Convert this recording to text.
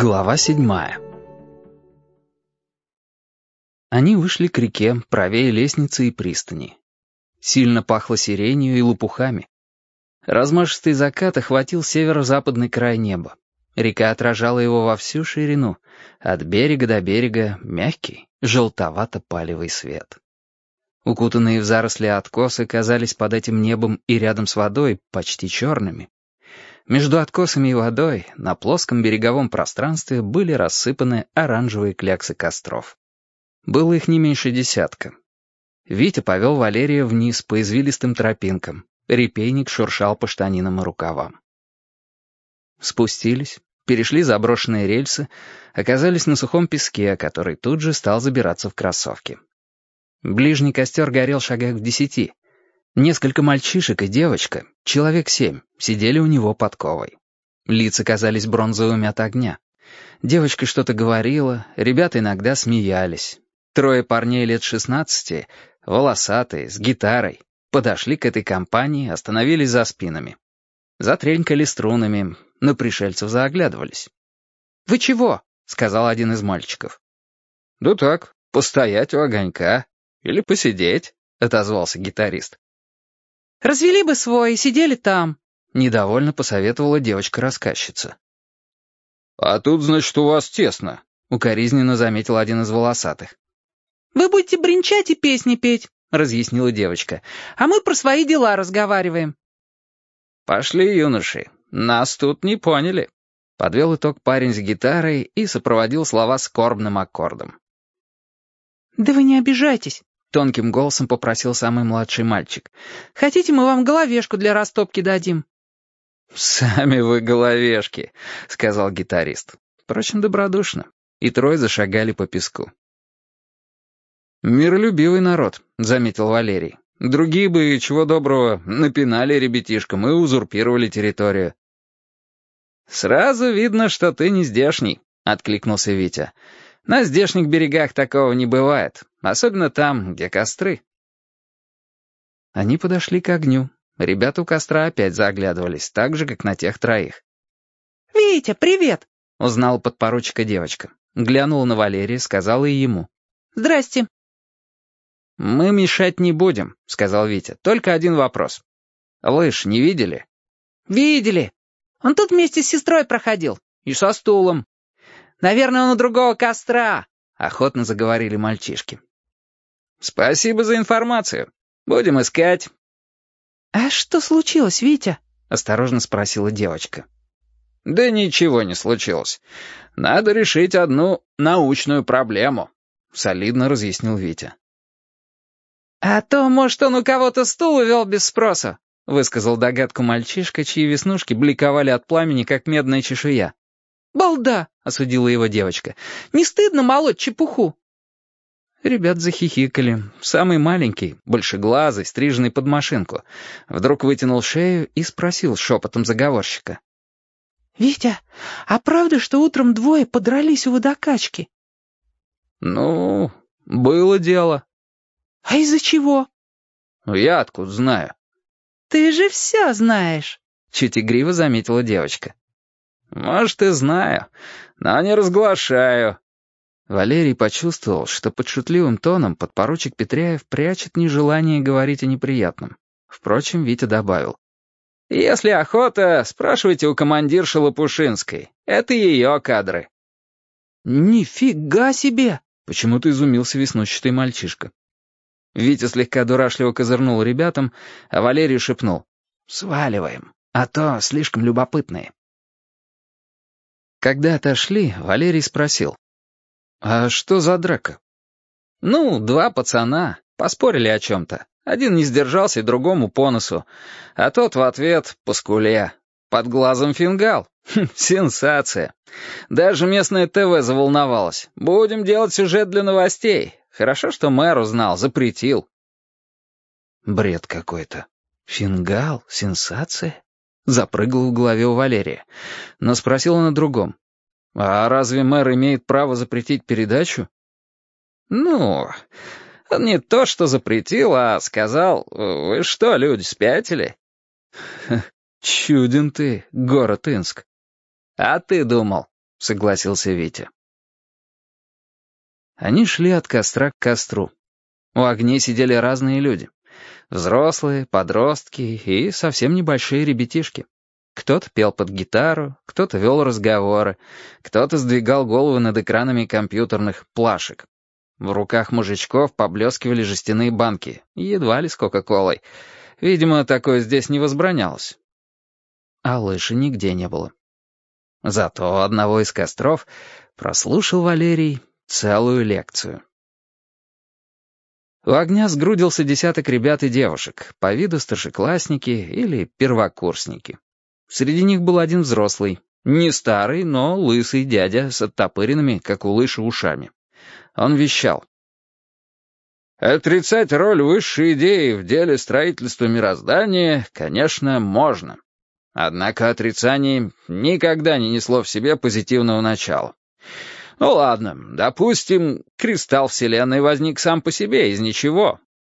Глава седьмая Они вышли к реке, правее лестницы и пристани. Сильно пахло сиренью и лопухами. Размашистый закат охватил северо-западный край неба. Река отражала его во всю ширину, от берега до берега мягкий, желтовато-палевый свет. Укутанные в заросли откосы казались под этим небом и рядом с водой почти черными. Между откосами и водой на плоском береговом пространстве были рассыпаны оранжевые кляксы костров. Было их не меньше десятка. Витя повел Валерия вниз по извилистым тропинкам. Репейник шуршал по штанинам и рукавам. Спустились, перешли заброшенные рельсы, оказались на сухом песке, который тут же стал забираться в кроссовки. Ближний костер горел шагах в десяти — Несколько мальчишек и девочка, человек семь, сидели у него под ковой. Лица казались бронзовыми от огня. Девочка что-то говорила, ребята иногда смеялись. Трое парней лет шестнадцати, волосатые, с гитарой, подошли к этой компании, остановились за спинами. Затренькали струнами, на пришельцев заоглядывались. «Вы чего?» — сказал один из мальчиков. «Да так, постоять у огонька. Или посидеть», — отозвался гитарист. «Развели бы свой и сидели там», — недовольно посоветовала девочка-рассказчица. «А тут, значит, у вас тесно», — укоризненно заметил один из волосатых. «Вы будете бренчать и песни петь», — разъяснила девочка, «а мы про свои дела разговариваем». «Пошли, юноши, нас тут не поняли», — подвел итог парень с гитарой и сопроводил слова скорбным аккордом. «Да вы не обижайтесь», — тонким голосом попросил самый младший мальчик. «Хотите, мы вам головешку для растопки дадим?» «Сами вы головешки», — сказал гитарист. Впрочем, добродушно. И трое зашагали по песку. «Миролюбивый народ», — заметил Валерий. «Другие бы, чего доброго, напинали ребятишкам и узурпировали территорию». «Сразу видно, что ты не здешний», — откликнулся Витя. «На здешних берегах такого не бывает. Особенно там, где костры. Они подошли к огню. Ребята у костра опять заглядывались, так же, как на тех троих. «Витя, привет!» — узнала подпоручика девочка. Глянула на Валерия, сказала и ему. «Здрасте». «Мы мешать не будем», — сказал Витя. «Только один вопрос. Лыж не видели?» «Видели. Он тут вместе с сестрой проходил. И со стулом. Наверное, он у другого костра», — охотно заговорили мальчишки. «Спасибо за информацию. Будем искать». «А что случилось, Витя?» — осторожно спросила девочка. «Да ничего не случилось. Надо решить одну научную проблему», — солидно разъяснил Витя. «А то, может, он у кого-то стул увел без спроса», — высказал догадку мальчишка, чьи веснушки бликовали от пламени, как медная чешуя. «Балда!» — осудила его девочка. «Не стыдно молоть чепуху?» Ребят захихикали. Самый маленький, большеглазый, стриженный под машинку, вдруг вытянул шею и спросил шепотом заговорщика. «Витя, а правда, что утром двое подрались у водокачки?» «Ну, было дело». «А из-за чего?» «Ну, я откуда знаю?» «Ты же все знаешь», — чуть игриво заметила девочка. «Может, и знаю, но не разглашаю», Валерий почувствовал, что под шутливым тоном подпоручик Петряев прячет нежелание говорить о неприятном. Впрочем, Витя добавил. «Если охота, спрашивайте у командирши Лопушинской. Это ее кадры». «Нифига себе!» — почему-то изумился веснущатый мальчишка. Витя слегка дурашливо козырнул ребятам, а Валерий шепнул. «Сваливаем, а то слишком любопытные». Когда отошли, Валерий спросил. «А что за драка?» «Ну, два пацана. Поспорили о чем-то. Один не сдержался, и другому по носу. А тот в ответ по. Под глазом фингал. Хм, сенсация. Даже местное ТВ заволновалось. Будем делать сюжет для новостей. Хорошо, что мэр узнал, запретил». Бред какой-то. Фингал? Сенсация? Запрыгал в голове у Валерия. Но спросил о другом. А разве мэр имеет право запретить передачу? Ну, не то, что запретил, а сказал, вы что, люди, спятили? Чуден ты, город Инск. А ты думал? — согласился Витя. Они шли от костра к костру. У огней сидели разные люди. Взрослые, подростки и совсем небольшие ребятишки. Кто-то пел под гитару, кто-то вел разговоры, кто-то сдвигал головы над экранами компьютерных плашек. В руках мужичков поблескивали жестяные банки, едва ли с Кока-Колой. Видимо, такое здесь не возбранялось. А лыжи нигде не было. Зато одного из костров прослушал Валерий целую лекцию. У огня сгрудился десяток ребят и девушек, по виду старшеклассники или первокурсники. Среди них был один взрослый, не старый, но лысый дядя с оттопыренными, как у лыши, ушами. Он вещал. «Отрицать роль высшей идеи в деле строительства мироздания, конечно, можно. Однако отрицание никогда не несло в себе позитивного начала. Ну ладно, допустим, кристалл Вселенной возник сам по себе, из ничего,